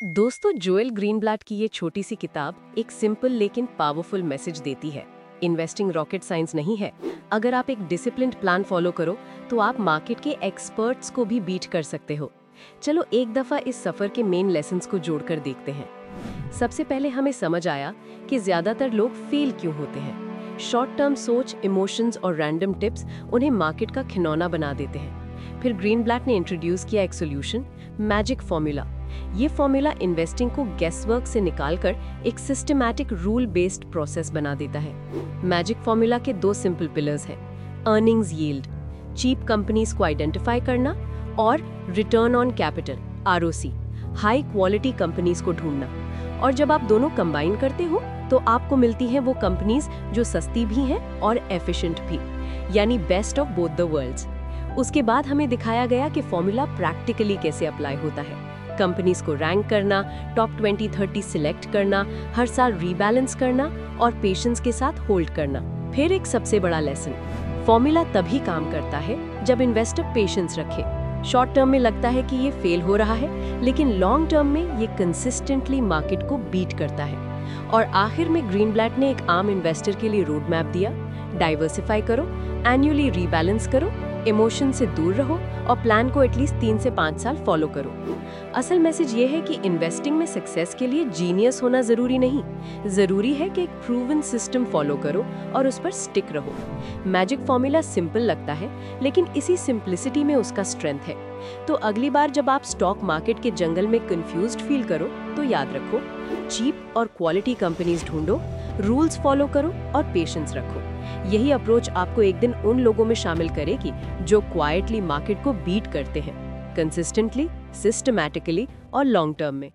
दोस्तों, Joel Greenblatt की ये छोटी सी किताब एक सिंपल लेकिन पावरफुल मैसेज देती है। इन्वेस्टिंग रॉकेट साइंस नहीं है। अगर आप एक डिसिप्लिन प्लान फॉलो करो तो आप मार्केट के एक्सपर्ट्स को भी बीट कर सकते हो। चलो, एक दफ़ा इस सफ़र के मेन लेसन को जोड़कर देखते हैं। सबसे पहले हमें समझ आया कि ज़्यादातर लोग फेल क्यों होते हैं। शॉर्ट टर्म सोच, इमोशंस और रैंडम टिप्स उन्हें मार्केट का खिलौना बना देते हैं। फिर ग्रीन ब्लैक ने इंट्रोड्यूस किया एक सोल्यूशन, मैजिक फॉर्मूला। ये फॉर्मूला इन्वेस्टिंग को गेसवर्क से निकालकर एक सिस्टमैटिक रूल बेस्ड प्रोसेस बना देता है। मैजिक फॉर्मूला के दो सिंपल पिलर्स हैं अर्निंग्स यील्ड चीप कंपनीज़ को आइडेंटिफाई करना और return on capital are high quality companies को ढूंढना। और जब आप दोनों कंबाइन करते हो तो आपको मिलती हैं वो कंपनीज़ जो सस्ती भी हैं और एफिशिएंट भी, यानी best of both the worlds उसके बाद हमें दिखाया गया कि फॉर्मूला प्रैक्टिकली कैसे अप्लाई होता है। कंपनीज़ को रैंक करना टॉप 2030 सिलेक्ट करना, हर साल रीबैलेंस करना और पेशेंस के साथ होल्ड करना। फिर एक सबसे बड़ा लेसन फॉर्मूला तभी काम करता है जब इन्वेस्टर पेशेंस रखे। शॉर्ट टर्म में लगता है कि ये फेल हो रहा है, लेकिन लॉन्ग टर्म में ये कंसिस्टेंटली मार्केट को बीट करता है। और आखिर में ग्रीन ब्लैट ने एक आम इन्वेस्टर के लिए रोड मैप दिया डाइवर्सिफाई करो एनुअली रीबैलेंस करो इमोशन से दूर रहो और प्लान को एटलीस्ट तीन से पाँच साल फॉलो करो। असल मैसेज ये है कि इन्वेस्टिंग में सक्सेस के लिए जीनियस होना ज़रूरी नहीं। ज़रूरी है कि एक प्रूवन सिस्टम फॉलो करो और उस पर स्टिक रहो। मैजिक फॉर्मूला सिंपल लगता है, लेकिन इसी सिंप्लिसिटी में उसका स्ट्रेंथ है। तो अगली बार जब आप स्टॉक मार्केट के जंगल में कंफ्यूज फील करो तो याद रखो चीप और क्वालिटी कंपनीज़ ढूंढो रूल्स फॉलो करो और पेशेंस रखो। यही अप्रोच आपको एक दिन उन लोगों में शामिल करेगी जो क्वाइटली मार्केट को बीट करते हैं कंसिस्टेंटली सिस्टमैटिकली और लॉन्ग टर्म में।